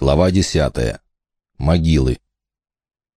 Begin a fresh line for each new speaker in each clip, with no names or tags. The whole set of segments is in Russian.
Глава десятая. Могилы.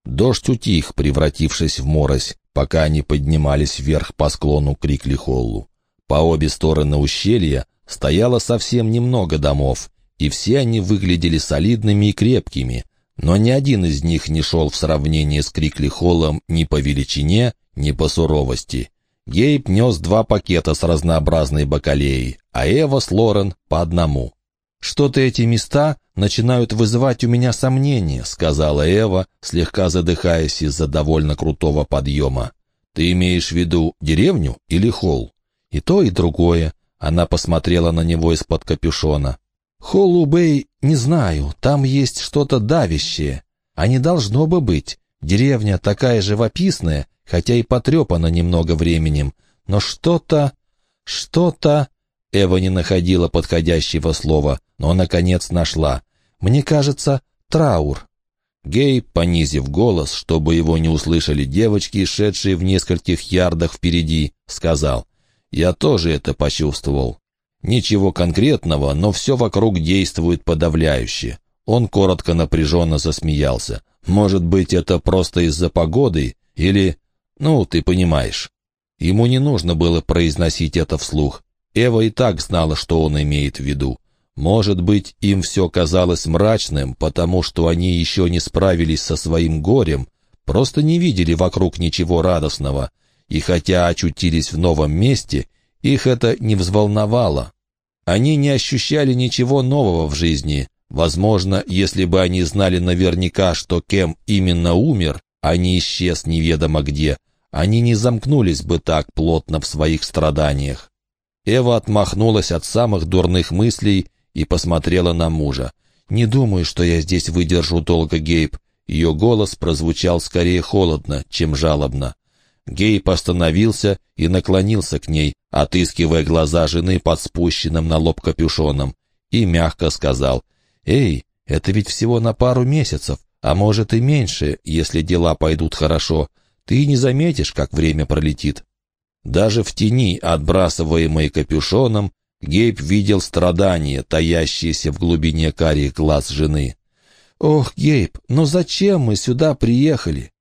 Дождь утих, превратившись в морось, пока они поднимались вверх по склону Крикли-Холлу. По обе стороны ущелья стояло совсем немного домов, и все они выглядели солидными и крепкими, но ни один из них не шел в сравнение с Крикли-Холлом ни по величине, ни по суровости. Гейб нес два пакета с разнообразной бакалеей, а Эва с Лорен по одному. «Что-то эти места начинают вызывать у меня сомнения», — сказала Эва, слегка задыхаясь из-за довольно крутого подъема. «Ты имеешь в виду деревню или холл?» «И то, и другое». Она посмотрела на него из-под капюшона. «Холлу-Бэй, не знаю, там есть что-то давящее. А не должно бы быть. Деревня такая живописная, хотя и потрепана немного временем. Но что-то... что-то...» Эва не находила подходящего слова, но, наконец, нашла. «Мне кажется, траур». Гей, понизив голос, чтобы его не услышали девочки, шедшие в нескольких ярдах впереди, сказал, «Я тоже это почувствовал. Ничего конкретного, но все вокруг действует подавляюще». Он коротко напряженно засмеялся. «Может быть, это просто из-за погоды? Или... Ну, ты понимаешь». Ему не нужно было произносить это вслух. Эва и так знала, что он имеет в виду. Может быть, им все казалось мрачным, потому что они еще не справились со своим горем, просто не видели вокруг ничего радостного, и хотя очутились в новом месте, их это не взволновало. Они не ощущали ничего нового в жизни. Возможно, если бы они знали наверняка, что кем именно умер, а не исчез неведомо где, они не замкнулись бы так плотно в своих страданиях. Эва отмахнулась от самых дурных мыслей и посмотрела на мужа. «Не думаю, что я здесь выдержу долго, Гейб». Ее голос прозвучал скорее холодно, чем жалобно. Гейб остановился и наклонился к ней, отыскивая глаза жены под спущенным на лоб капюшоном, и мягко сказал, «Эй, это ведь всего на пару месяцев, а может и меньше, если дела пойдут хорошо. Ты не заметишь, как время пролетит». Даже в тени, отбрасываемой капюшоном, Гейб видел страдания, таящиеся в глубине карих глаз жены. «Ох, Гейб, ну зачем мы сюда приехали?»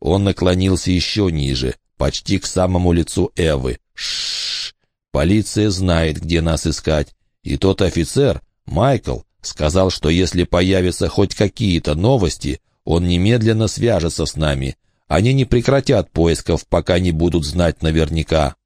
Он наклонился еще ниже, почти к самому лицу Эвы. Шш, полиция знает, где нас искать. И тот офицер, Майкл, сказал, что если появятся хоть какие-то новости, он немедленно свяжется с нами. Они не прекратят поисков, пока не будут знать наверняка.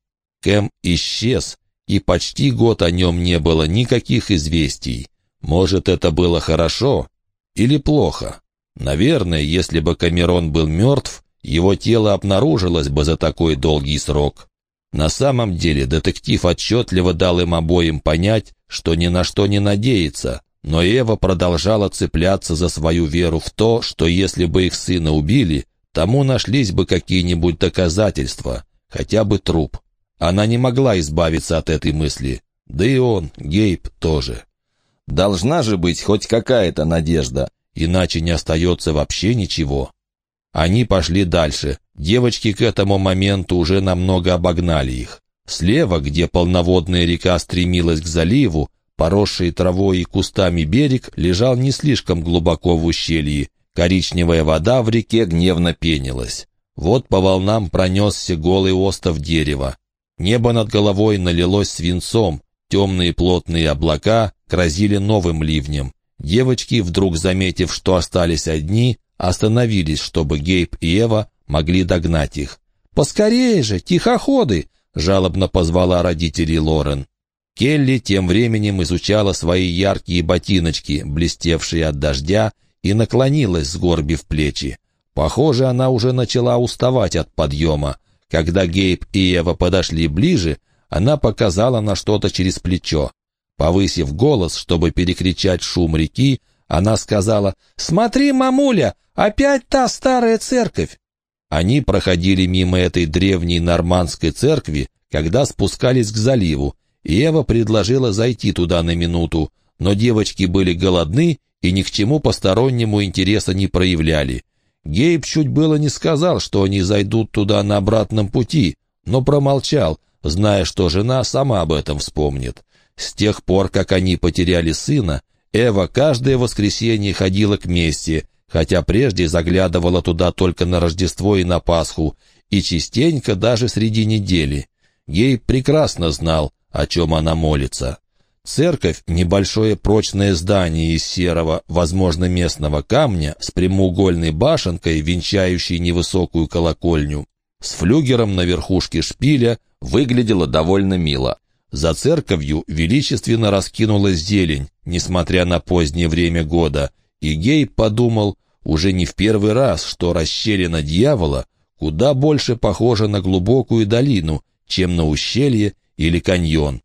Кэм исчез, и почти год о нем не было никаких известий. Может, это было хорошо или плохо? Наверное, если бы Камерон был мертв, его тело обнаружилось бы за такой долгий срок. На самом деле детектив отчетливо дал им обоим понять, что ни на что не надеется, но Эва продолжала цепляться за свою веру в то, что если бы их сына убили, тому нашлись бы какие-нибудь доказательства, хотя бы труп. Она не могла избавиться от этой мысли. Да и он, Гейб, тоже. Должна же быть хоть какая-то надежда, иначе не остается вообще ничего. Они пошли дальше. Девочки к этому моменту уже намного обогнали их. Слева, где полноводная река стремилась к заливу, поросший травой и кустами берег лежал не слишком глубоко в ущелье. Коричневая вода в реке гневно пенилась. Вот по волнам пронесся голый остов дерева. Небо над головой налилось свинцом, темные плотные облака грозили новым ливнем. Девочки, вдруг заметив, что остались одни, остановились, чтобы Гейб и Эва могли догнать их. «Поскорее же, тихоходы!» — жалобно позвала родителей Лорен. Келли тем временем изучала свои яркие ботиночки, блестевшие от дождя, и наклонилась, сгорбив плечи. Похоже, она уже начала уставать от подъема. Когда Гейб и Ева подошли ближе, она показала на что-то через плечо. Повысив голос, чтобы перекричать шум реки, она сказала «Смотри, мамуля, опять та старая церковь!» Они проходили мимо этой древней нормандской церкви, когда спускались к заливу, и Ева предложила зайти туда на минуту, но девочки были голодны и ни к чему постороннему интереса не проявляли. Гейб чуть было не сказал, что они зайдут туда на обратном пути, но промолчал, зная, что жена сама об этом вспомнит. С тех пор, как они потеряли сына, Эва каждое воскресенье ходила к месте, хотя прежде заглядывала туда только на Рождество и на Пасху, и частенько даже среди недели. Ей прекрасно знал, о чем она молится. Церковь — небольшое прочное здание из серого, возможно, местного камня, с прямоугольной башенкой, венчающей невысокую колокольню. С флюгером на верхушке шпиля выглядело довольно мило. За церковью величественно раскинулась зелень, несмотря на позднее время года, и Гей подумал, уже не в первый раз, что расщелина дьявола куда больше похожа на глубокую долину, чем на ущелье или каньон.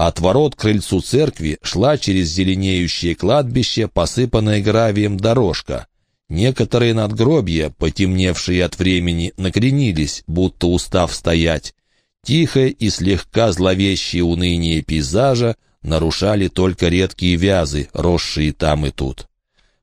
От ворот к крыльцу церкви шла через зеленеющее кладбище, посыпанная гравием дорожка. Некоторые надгробья, потемневшие от времени, накренились, будто устав стоять. Тихое и слегка зловещее уныние пейзажа нарушали только редкие вязы, росшие там и тут.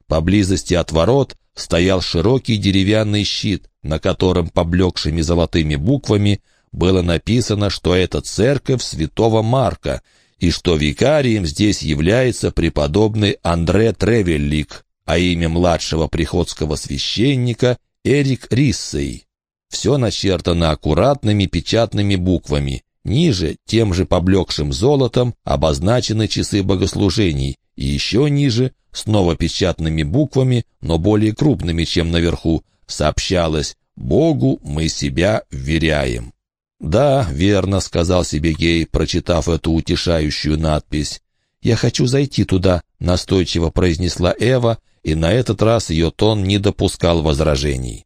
Поблизости от ворот стоял широкий деревянный щит, на котором поблекшими золотыми буквами – было написано, что это церковь святого Марка, и что викарием здесь является преподобный Андре Тревеллик, а имя младшего приходского священника Эрик Риссей. Все начертано аккуратными печатными буквами. Ниже, тем же поблекшим золотом, обозначены часы богослужений, и еще ниже, снова печатными буквами, но более крупными, чем наверху, сообщалось «Богу мы себя вверяем». «Да, верно», — сказал себе Гей, прочитав эту утешающую надпись. «Я хочу зайти туда», — настойчиво произнесла Эва, и на этот раз ее тон не допускал возражений.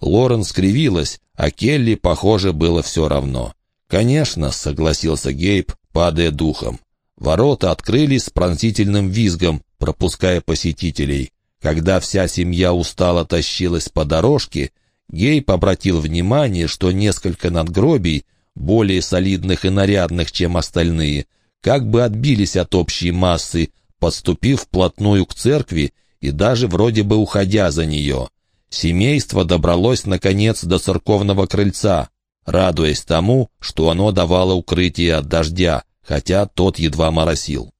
Лорен скривилась, а Келли, похоже, было все равно. «Конечно», — согласился Гейб, падая духом. Ворота открылись с пронзительным визгом, пропуская посетителей. Когда вся семья устало тащилась по дорожке, Гейб обратил внимание, что несколько надгробий, более солидных и нарядных, чем остальные, как бы отбились от общей массы, подступив вплотную к церкви и даже вроде бы уходя за нее. Семейство добралось, наконец, до церковного крыльца, радуясь тому, что оно давало укрытие от дождя, хотя тот едва моросил.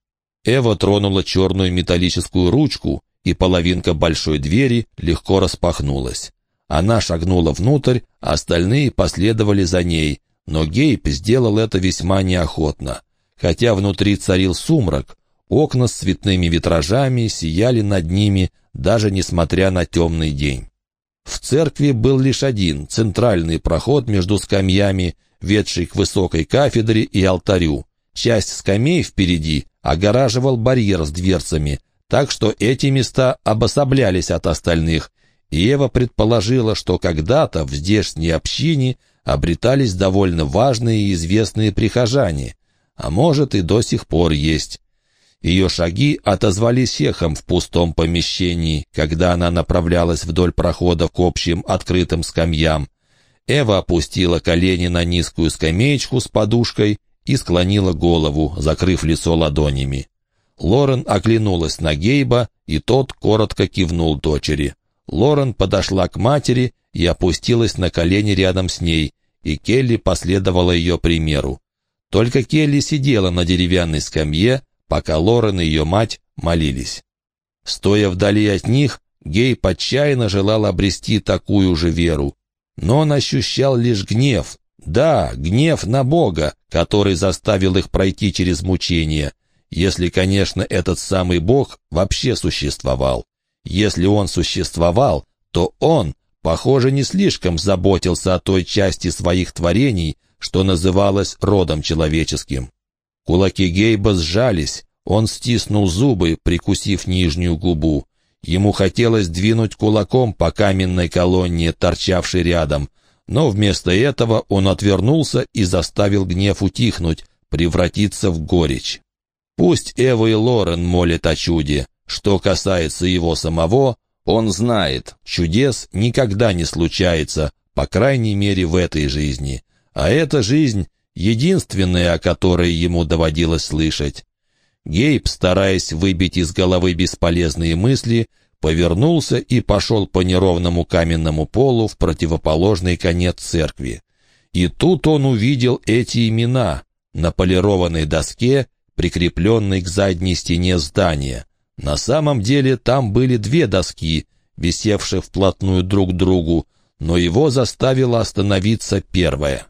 Эва тронула черную металлическую ручку, и половинка большой двери легко распахнулась. Она шагнула внутрь, остальные последовали за ней, но Гейб сделал это весьма неохотно. Хотя внутри царил сумрак, окна с цветными витражами сияли над ними, даже несмотря на темный день. В церкви был лишь один, центральный проход между скамьями, ведший к высокой кафедре и алтарю. Часть скамей впереди огораживал барьер с дверцами, так что эти места обособлялись от остальных, Ева предположила, что когда-то в здешней общине обретались довольно важные и известные прихожане, а может и до сих пор есть. Ее шаги отозвались эхом в пустом помещении, когда она направлялась вдоль прохода к общим открытым скамьям. Эва опустила колени на низкую скамеечку с подушкой и склонила голову, закрыв лицо ладонями. Лорен оглянулась на Гейба, и тот коротко кивнул дочери. Лорен подошла к матери и опустилась на колени рядом с ней, и Келли последовала ее примеру. Только Келли сидела на деревянной скамье, пока Лорен и ее мать молились. Стоя вдали от них, Гей отчаянно желал обрести такую же веру. Но он ощущал лишь гнев. Да, гнев на Бога, который заставил их пройти через мучения, если, конечно, этот самый Бог вообще существовал. Если он существовал, то он, похоже, не слишком заботился о той части своих творений, что называлось родом человеческим. Кулаки Гейба сжались, он стиснул зубы, прикусив нижнюю губу. Ему хотелось двинуть кулаком по каменной колонне, торчавшей рядом, но вместо этого он отвернулся и заставил гнев утихнуть, превратиться в горечь. Пусть Эва и Лорен молят о чуде, что касается его самого, он знает, чудес никогда не случается, по крайней мере в этой жизни. А эта жизнь — единственная, о которой ему доводилось слышать. Гейб, стараясь выбить из головы бесполезные мысли, повернулся и пошел по неровному каменному полу в противоположный конец церкви. И тут он увидел эти имена на полированной доске, прикрепленной к задней стене здания. На самом деле там были две доски, висевшие вплотную друг к другу, но его заставила остановиться первая.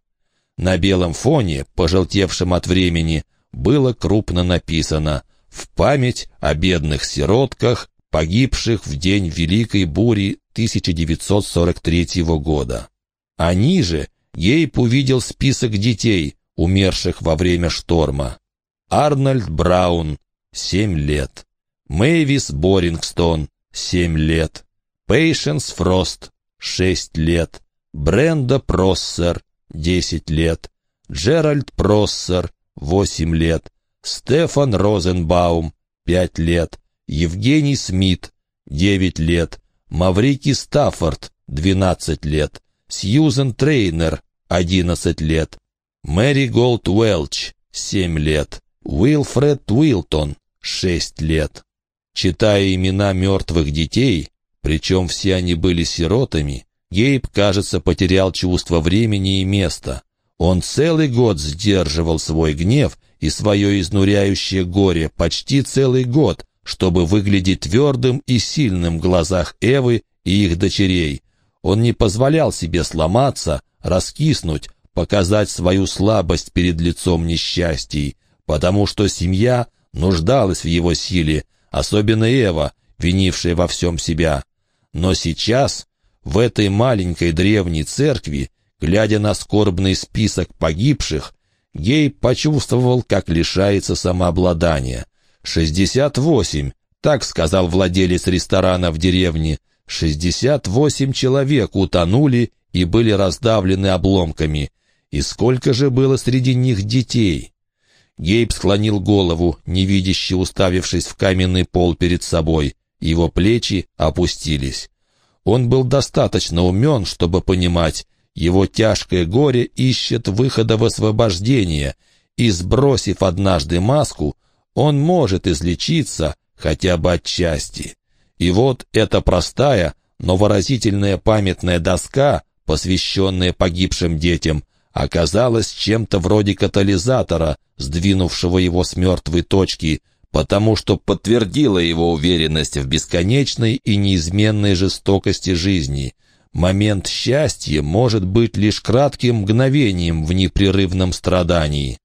На белом фоне, пожелтевшем от времени, было крупно написано «В память о бедных сиротках, погибших в день Великой бури 1943 года». А ниже Гейб увидел список детей, умерших во время шторма. Арнольд Браун, 7 лет. Мэйвис Борингстон, 7 лет. Пейшенс Фрост, 6 лет. Бренда Проссер, 10 лет. Джеральд Проссер, 8 лет. Стефан Розенбаум, 5 лет. Евгений Смит, 9 лет. Маврики Стаффорд, 12 лет. Сьюзен Трейнер, 11 лет. Мэри Голд Уэлч, 7 лет. Уилфред Уилтон, 6 лет. Читая имена мертвых детей, причем все они были сиротами, Гейб, кажется, потерял чувство времени и места. Он целый год сдерживал свой гнев и свое изнуряющее горе почти целый год, чтобы выглядеть твердым и сильным в глазах Эвы и их дочерей. Он не позволял себе сломаться, раскиснуть, показать свою слабость перед лицом несчастий, потому что семья нуждалась в его силе, особенно Эва, винившая во всем себя. Но сейчас, в этой маленькой древней церкви, глядя на скорбный список погибших, Гей почувствовал, как лишается самообладания. «Шестьдесят восемь», — так сказал владелец ресторана в деревне, «шестьдесят восемь человек утонули и были раздавлены обломками. И сколько же было среди них детей?» Гейб склонил голову, невидяще уставившись в каменный пол перед собой. Его плечи опустились. Он был достаточно умен, чтобы понимать, его тяжкое горе ищет выхода в освобождение, и, сбросив однажды маску, он может излечиться хотя бы отчасти. И вот эта простая, но выразительная памятная доска, посвященная погибшим детям, оказалась чем-то вроде катализатора, сдвинувшего его с мертвой точки, потому что подтвердила его уверенность в бесконечной и неизменной жестокости жизни. Момент счастья может быть лишь кратким мгновением в непрерывном страдании.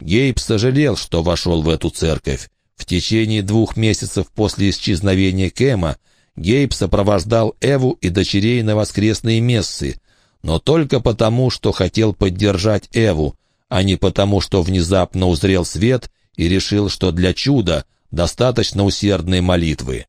Гейб сожалел, что вошел в эту церковь. В течение двух месяцев после исчезновения Кэма Гейб сопровождал Эву и дочерей на воскресные мессы, но только потому, что хотел поддержать Эву, а не потому, что внезапно узрел свет и решил, что для чуда достаточно усердной молитвы.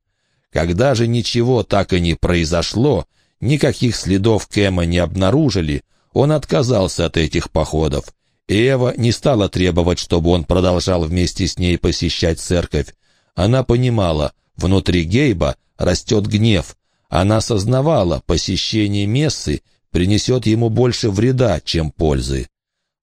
Когда же ничего так и не произошло, никаких следов Кэма не обнаружили, он отказался от этих походов. Эва не стала требовать, чтобы он продолжал вместе с ней посещать церковь. Она понимала, внутри Гейба растет гнев. Она осознавала, посещение мессы принесет ему больше вреда, чем пользы.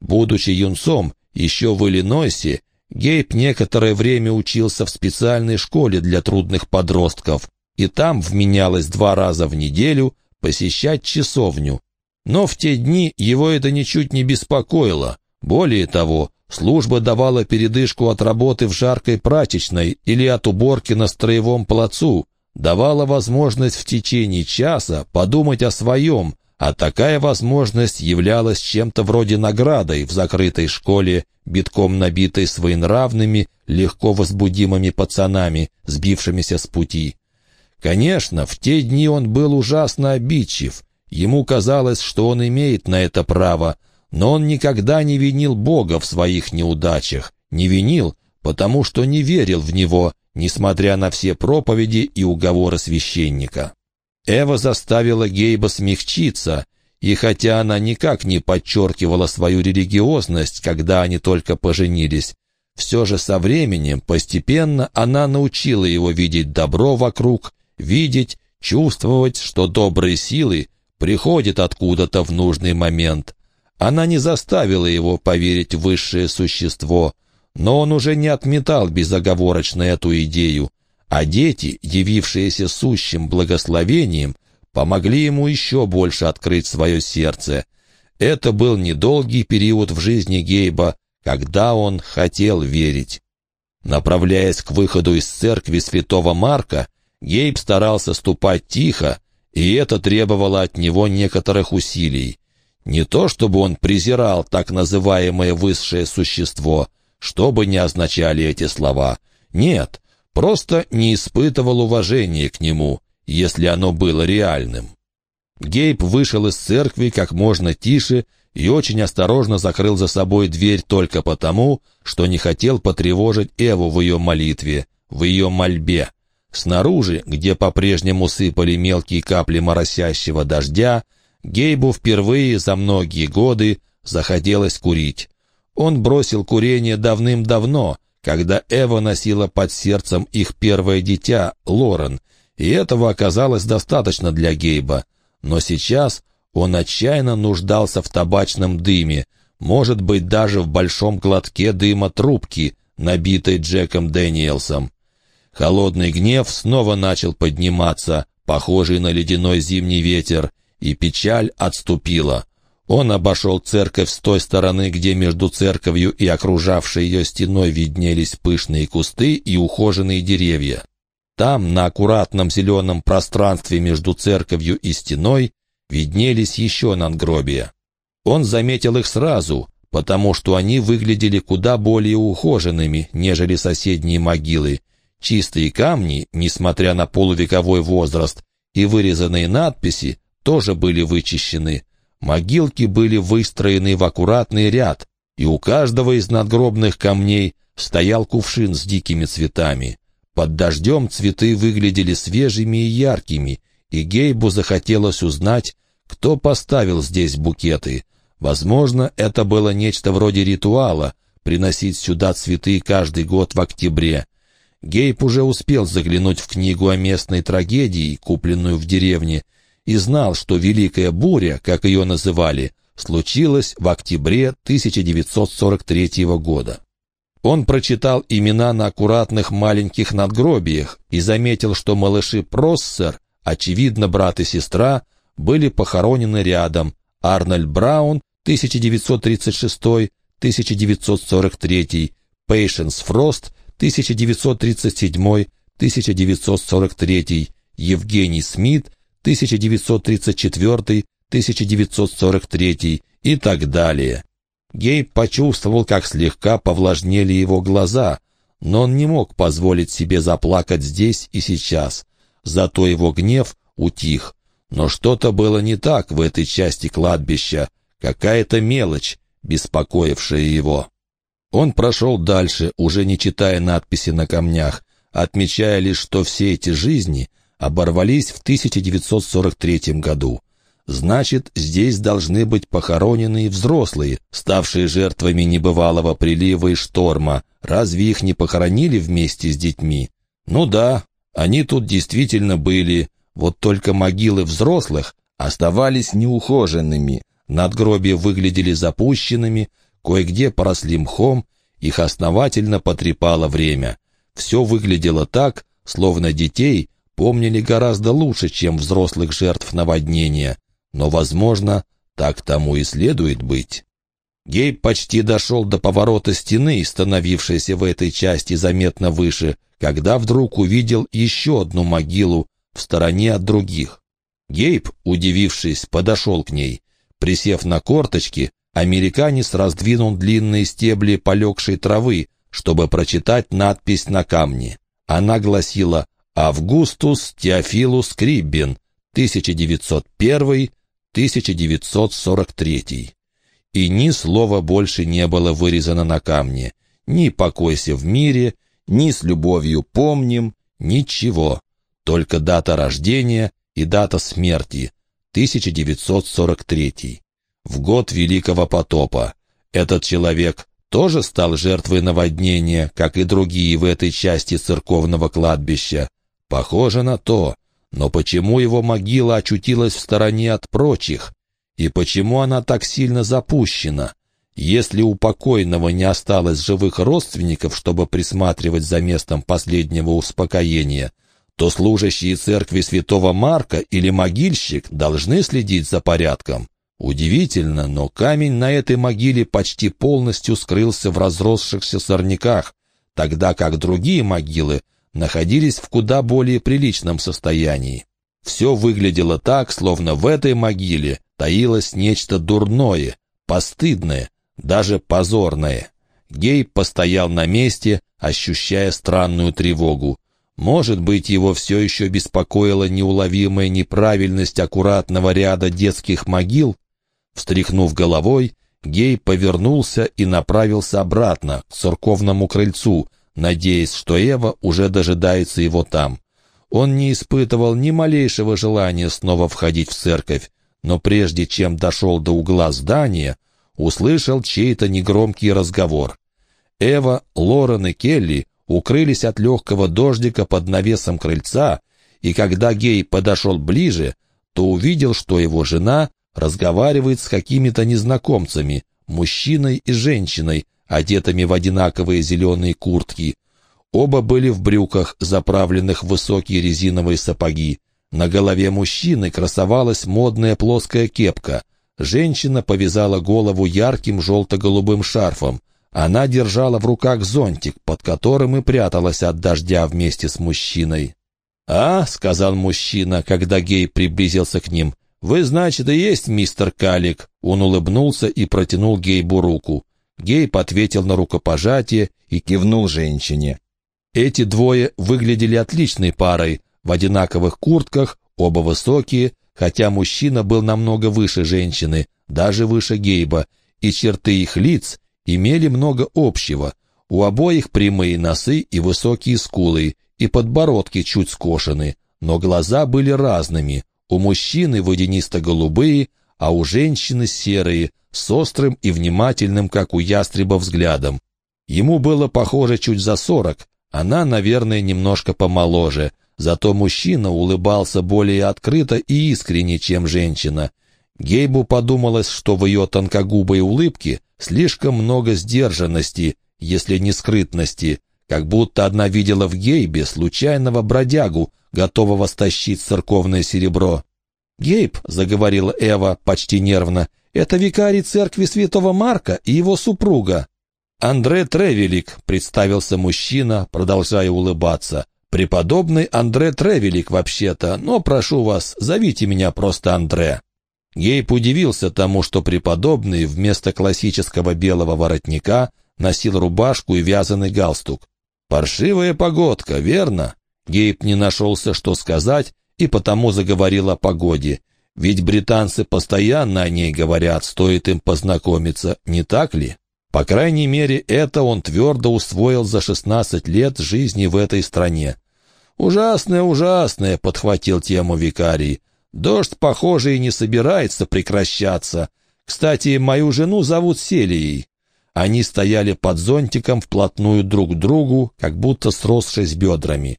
Будучи юнцом, еще в Иллинойсе, Гейб некоторое время учился в специальной школе для трудных подростков, и там вменялось два раза в неделю посещать часовню. Но в те дни его это ничуть не беспокоило. Более того, служба давала передышку от работы в жаркой прачечной или от уборки на строевом плацу, давала возможность в течение часа подумать о своем, а такая возможность являлась чем-то вроде наградой в закрытой школе, битком набитой своенравными, легко возбудимыми пацанами, сбившимися с пути. Конечно, в те дни он был ужасно обидчив. Ему казалось, что он имеет на это право, но он никогда не винил Бога в своих неудачах. Не винил, потому что не верил в Него, несмотря на все проповеди и уговоры священника. Эва заставила Гейба смягчиться, и хотя она никак не подчеркивала свою религиозность, когда они только поженились, все же со временем, постепенно, она научила его видеть добро вокруг, видеть, чувствовать, что добрые силы приходят откуда-то в нужный момент. Она не заставила его поверить в высшее существо, но он уже не отметал безоговорочно эту идею, а дети, явившиеся сущим благословением, помогли ему еще больше открыть свое сердце. Это был недолгий период в жизни Гейба, когда он хотел верить. Направляясь к выходу из церкви святого Марка, Гейб старался ступать тихо, и это требовало от него некоторых усилий. Не то чтобы он презирал так называемое высшее существо, что бы ни означали эти слова. Нет, просто не испытывал уважения к нему, если оно было реальным. Гейб вышел из церкви как можно тише и очень осторожно закрыл за собой дверь только потому, что не хотел потревожить Эву в ее молитве, в ее мольбе. Снаружи, где по-прежнему сыпали мелкие капли моросящего дождя, Гейбу впервые за многие годы захотелось курить. Он бросил курение давным-давно, когда Эва носила под сердцем их первое дитя, Лорен, и этого оказалось достаточно для Гейба. Но сейчас он отчаянно нуждался в табачном дыме, может быть, даже в большом глотке дыма трубки, набитой Джеком Дэниелсом. Холодный гнев снова начал подниматься, похожий на ледяной зимний ветер, и печаль отступила. Он обошел церковь с той стороны, где между церковью и окружавшей ее стеной виднелись пышные кусты и ухоженные деревья. Там, на аккуратном зеленом пространстве между церковью и стеной, виднелись еще надгробия. Он заметил их сразу, потому что они выглядели куда более ухоженными, нежели соседние могилы. Чистые камни, несмотря на полувековой возраст, и вырезанные надписи тоже были вычищены. Могилки были выстроены в аккуратный ряд, и у каждого из надгробных камней стоял кувшин с дикими цветами. Под дождем цветы выглядели свежими и яркими, и Гейбу захотелось узнать, кто поставил здесь букеты. Возможно, это было нечто вроде ритуала — приносить сюда цветы каждый год в октябре. Гейб уже успел заглянуть в книгу о местной трагедии, купленную в деревне, и знал, что Великая буря, как ее называли, случилась в октябре 1943 года. Он прочитал имена на аккуратных маленьких надгробиях и заметил, что малыши Проссер, очевидно, брат и сестра, были похоронены рядом. Арнольд Браун, 1936-1943, Пейшенс Фрост, 1937-1943, Евгений Смит, 1934-1943 и так далее. Гейб почувствовал, как слегка повлажнели его глаза, но он не мог позволить себе заплакать здесь и сейчас. Зато его гнев утих. Но что-то было не так в этой части кладбища, какая-то мелочь, беспокоившая его. Он прошел дальше, уже не читая надписи на камнях, отмечая лишь, что все эти жизни оборвались в 1943 году. Значит, здесь должны быть похоронены взрослые, ставшие жертвами небывалого прилива и шторма. Разве их не похоронили вместе с детьми? Ну да, они тут действительно были, вот только могилы взрослых оставались неухоженными, надгробия выглядели запущенными, кое-где поросли мхом, их основательно потрепало время. Все выглядело так, словно детей помнили гораздо лучше, чем взрослых жертв наводнения, но, возможно, так тому и следует быть. Гейб почти дошел до поворота стены, становившейся в этой части заметно выше, когда вдруг увидел еще одну могилу в стороне от других. Гейб, удивившись, подошел к ней. Присев на корточки, американец раздвинул длинные стебли полегшей травы, чтобы прочитать надпись на камне. Она гласила Августус Теофилус Криббин, 1901-1943. И ни слова больше не было вырезано на камне. Ни «покойся в мире», ни «с любовью помним», ничего. Только дата рождения и дата смерти, 1943. В год Великого потопа. Этот человек тоже стал жертвой наводнения, как и другие в этой части церковного кладбища. Похоже на то. Но почему его могила очутилась в стороне от прочих? И почему она так сильно запущена? Если у покойного не осталось живых родственников, чтобы присматривать за местом последнего успокоения, то служащие церкви святого Марка или могильщик должны следить за порядком. Удивительно, но камень на этой могиле почти полностью скрылся в разросшихся сорняках, тогда как другие могилы находились в куда более приличном состоянии. Все выглядело так, словно в этой могиле таилось нечто дурное, постыдное, даже позорное. Гей постоял на месте, ощущая странную тревогу. Может быть, его все еще беспокоила неуловимая неправильность аккуратного ряда детских могил? Встряхнув головой, Гей повернулся и направился обратно, к церковному крыльцу, надеясь, что Эва уже дожидается его там. Он не испытывал ни малейшего желания снова входить в церковь, но прежде чем дошел до угла здания, услышал чей-то негромкий разговор. Эва, Лорен и Келли укрылись от легкого дождика под навесом крыльца, и когда Гей подошел ближе, то увидел, что его жена разговаривает с какими-то незнакомцами, мужчиной и женщиной, одетыми в одинаковые зеленые куртки. Оба были в брюках, заправленных в высокие резиновые сапоги. На голове мужчины красовалась модная плоская кепка. Женщина повязала голову ярким желто-голубым шарфом. Она держала в руках зонтик, под которым и пряталась от дождя вместе с мужчиной. «А», — сказал мужчина, когда гей приблизился к ним, — «вы, значит, и есть мистер Калик». Он улыбнулся и протянул Гейбу руку. Гейб ответил на рукопожатие и кивнул женщине. Эти двое выглядели отличной парой, в одинаковых куртках, оба высокие, хотя мужчина был намного выше женщины, даже выше Гейба, и черты их лиц имели много общего. У обоих прямые носы и высокие скулы, и подбородки чуть скошены, но глаза были разными. У мужчины водянисто-голубые, а у женщины серые, с острым и внимательным, как у ястреба, взглядом. Ему было похоже чуть за сорок, она, наверное, немножко помоложе, зато мужчина улыбался более открыто и искренне, чем женщина. Гейбу подумалось, что в ее тонкогубой улыбке слишком много сдержанности, если не скрытности, как будто одна видела в Гейбе случайного бродягу, готового стащить церковное серебро. «Гейб», — заговорила Эва почти нервно, — «это викарий церкви святого Марка и его супруга». «Андре Тревелик», — представился мужчина, продолжая улыбаться. «Преподобный Андре Тревелик, вообще-то, но прошу вас, зовите меня просто Андре». Гейб удивился тому, что преподобный вместо классического белого воротника носил рубашку и вязаный галстук. «Паршивая погодка, верно?» Гейб не нашелся, что сказать, и потому заговорил о погоде. Ведь британцы постоянно о ней говорят, стоит им познакомиться, не так ли? По крайней мере, это он твердо усвоил за 16 лет жизни в этой стране. «Ужасное, ужасное», — подхватил тему викарий. «Дождь, похоже, и не собирается прекращаться. Кстати, мою жену зовут Селией». Они стояли под зонтиком вплотную друг к другу, как будто сросшись бедрами.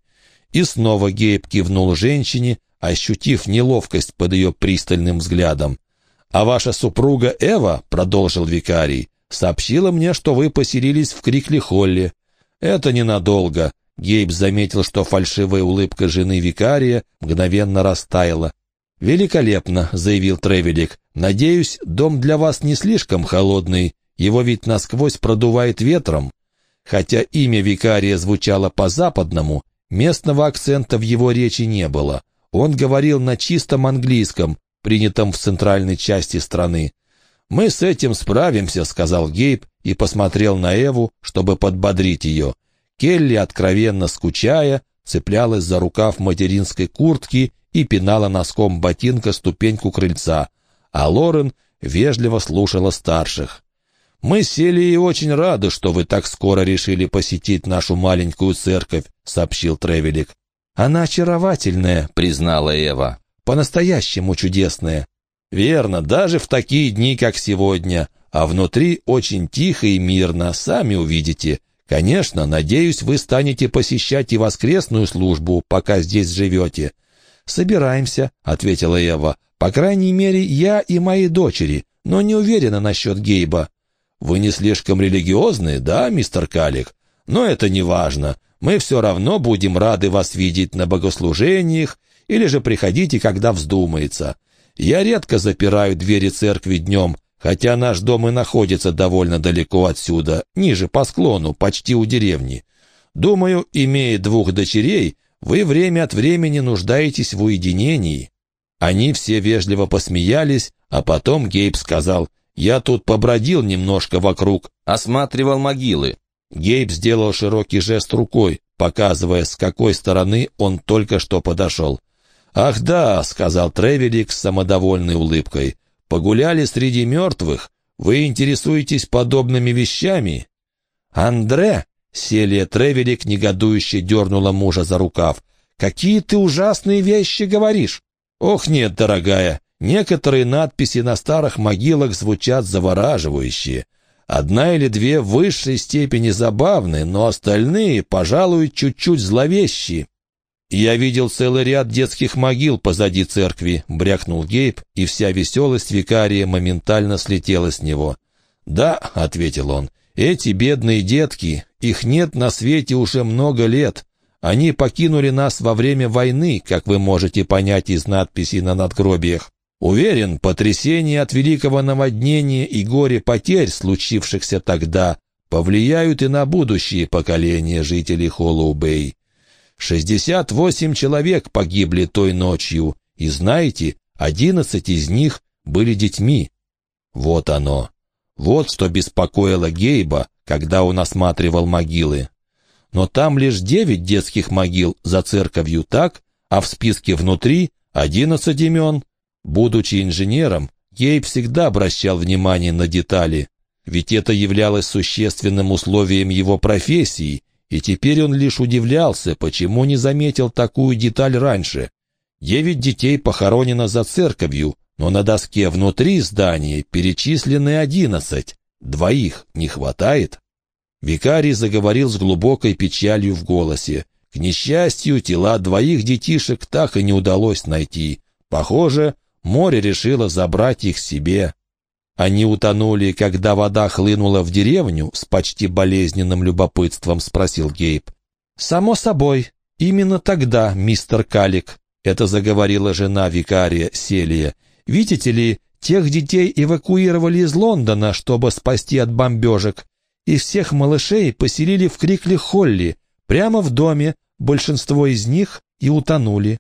И снова Гейб кивнул женщине, ощутив неловкость под ее пристальным взглядом. «А ваша супруга Эва», — продолжил викарий, сообщила мне, что вы поселились в Крикли-Холле. Это ненадолго. Гейб заметил, что фальшивая улыбка жены викария мгновенно растаяла. «Великолепно», — заявил Тревелик. «Надеюсь, дом для вас не слишком холодный. Его ведь насквозь продувает ветром». Хотя имя викария звучало по-западному, местного акцента в его речи не было. Он говорил на чистом английском, принятом в центральной части страны. «Мы с этим справимся», — сказал Гейб и посмотрел на Эву, чтобы подбодрить ее. Келли, откровенно скучая, цеплялась за рукав материнской куртки и пинала носком ботинка ступеньку крыльца, а Лорен вежливо слушала старших. «Мы сели и очень рады, что вы так скоро решили посетить нашу маленькую церковь», — сообщил Тревелик. «Она очаровательная», — признала Эва. «По-настоящему чудесная. Верно, даже в такие дни, как сегодня. А внутри очень тихо и мирно, сами увидите. Конечно, надеюсь, вы станете посещать и воскресную службу, пока здесь живете. «Собираемся», — ответила Эва. «По крайней мере, я и мои дочери, но не уверена насчет Гейба». «Вы не слишком религиозны, да, мистер Калик? Но это не важно. Мы все равно будем рады вас видеть на богослужениях, или же приходите, когда вздумается. Я редко запираю двери церкви днем, хотя наш дом и находится довольно далеко отсюда, ниже по склону, почти у деревни. Думаю, имея двух дочерей, вы время от времени нуждаетесь в уединении». Они все вежливо посмеялись, а потом Гейб сказал, «Я тут побродил немножко вокруг, осматривал могилы». Гейб сделал широкий жест рукой, показывая, с какой стороны он только что подошел. «Ах да», — сказал Тревелик с самодовольной улыбкой, — «погуляли среди мертвых? Вы интересуетесь подобными вещами?» «Андре!» — Селия Тревелик негодующе дернула мужа за рукав. «Какие ты ужасные вещи говоришь!» «Ох нет, дорогая, некоторые надписи на старых могилах звучат завораживающе. Одна или две в высшей степени забавны, но остальные, пожалуй, чуть-чуть зловещие. «Я видел целый ряд детских могил позади церкви», — брякнул Гейб, и вся веселость викария моментально слетела с него. «Да», — ответил он, — «эти бедные детки, их нет на свете уже много лет. Они покинули нас во время войны, как вы можете понять из надписей на надгробиях. Уверен, потрясение от великого наводнения и горе потерь, случившихся тогда, повлияют и на будущие поколения жителей Холлоу-Бэй. 68 человек погибли той ночью, и знаете, 11 из них были детьми. Вот оно. Вот что беспокоило Гейба, когда он осматривал могилы. Но там лишь девять детских могил за церковью так, а в списке внутри одиннадцать имен. Будучи инженером, Гейб всегда обращал внимание на детали, ведь это являлось существенным условием его профессии, и теперь он лишь удивлялся, почему не заметил такую деталь раньше. Девять детей похоронено за церковью, но на доске внутри здания перечислены одиннадцать. Двоих не хватает? Викарий заговорил с глубокой печалью в голосе. К несчастью, тела двоих детишек так и не удалось найти. Похоже, море решило забрать их себе. Они утонули, когда вода хлынула в деревню, с почти болезненным любопытством спросил Гейб. «Само собой, именно тогда, мистер Калик», — это заговорила жена викария Селия. «Видите ли, тех детей эвакуировали из Лондона, чтобы спасти от бомбежек, и всех малышей поселили в Крикли-Холли, прямо в доме, большинство из них и утонули».